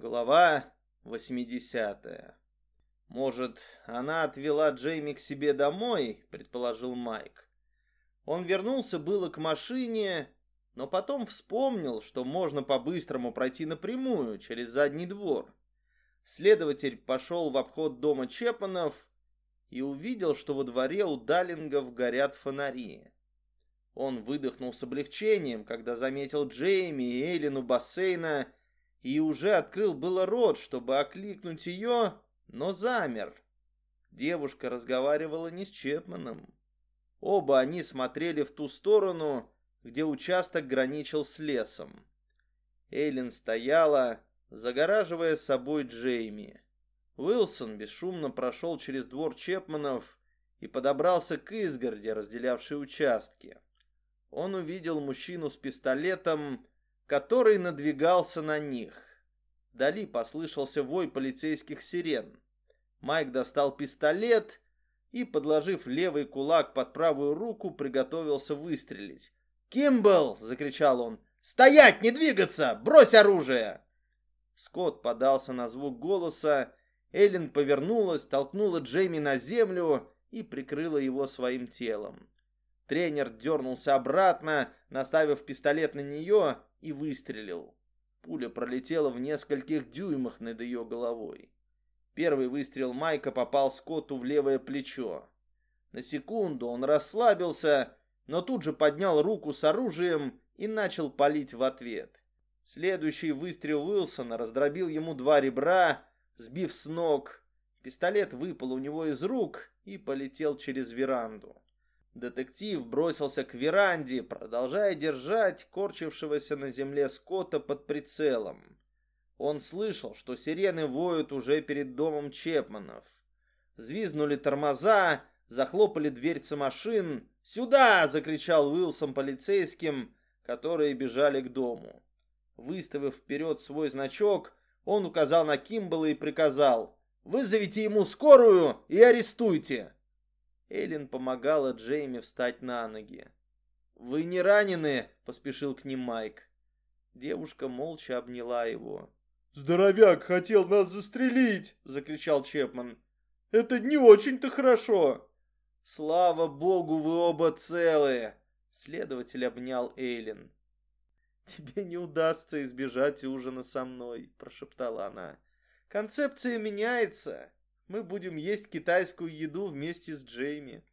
Глава 80 «Может, она отвела Джейми к себе домой?» — предположил Майк. Он вернулся было к машине, но потом вспомнил, что можно по-быстрому пройти напрямую, через задний двор. Следователь пошел в обход дома Чепанов и увидел, что во дворе у Даллингов горят фонари. Он выдохнул с облегчением, когда заметил Джейми и Эйлин у бассейна и уже открыл было рот, чтобы окликнуть ее, но замер. Девушка разговаривала не с Чепманом. Оба они смотрели в ту сторону, где участок граничил с лесом. Эйлин стояла, загораживая собой Джейми. Уилсон бесшумно прошел через двор Чепманов и подобрался к изгороди, разделявшей участки. Он увидел мужчину с пистолетом, который надвигался на них. Вдали послышался вой полицейских сирен. Майк достал пистолет и, подложив левый кулак под правую руку, приготовился выстрелить. «Кимбл!» — закричал он. «Стоять! Не двигаться! Брось оружие!» Скотт подался на звук голоса. Эллен повернулась, толкнула Джейми на землю и прикрыла его своим телом. Тренер дернулся обратно, наставив пистолет на нее и выстрелил. Пуля пролетела в нескольких дюймах над ее головой. Первый выстрел Майка попал Скотту в левое плечо. На секунду он расслабился, но тут же поднял руку с оружием и начал палить в ответ. Следующий выстрел Уилсона раздробил ему два ребра, сбив с ног. Пистолет выпал у него из рук и полетел через веранду. Детектив бросился к веранде, продолжая держать корчившегося на земле Скотта под прицелом. Он слышал, что сирены воют уже перед домом Чепманов. Звизнули тормоза, захлопали дверцы машин. «Сюда!» — закричал Уилсон полицейским, которые бежали к дому. Выставив вперед свой значок, он указал на Кимбала и приказал «Вызовите ему скорую и арестуйте!» Эллен помогала Джейми встать на ноги. «Вы не ранены?» — поспешил к ним Майк. Девушка молча обняла его. «Здоровяк хотел нас застрелить!» — закричал Чепман. «Это не очень-то хорошо!» «Слава богу, вы оба целые!» Следователь обнял Эйлин. «Тебе не удастся избежать ужина со мной», — прошептала она. «Концепция меняется. Мы будем есть китайскую еду вместе с Джейми.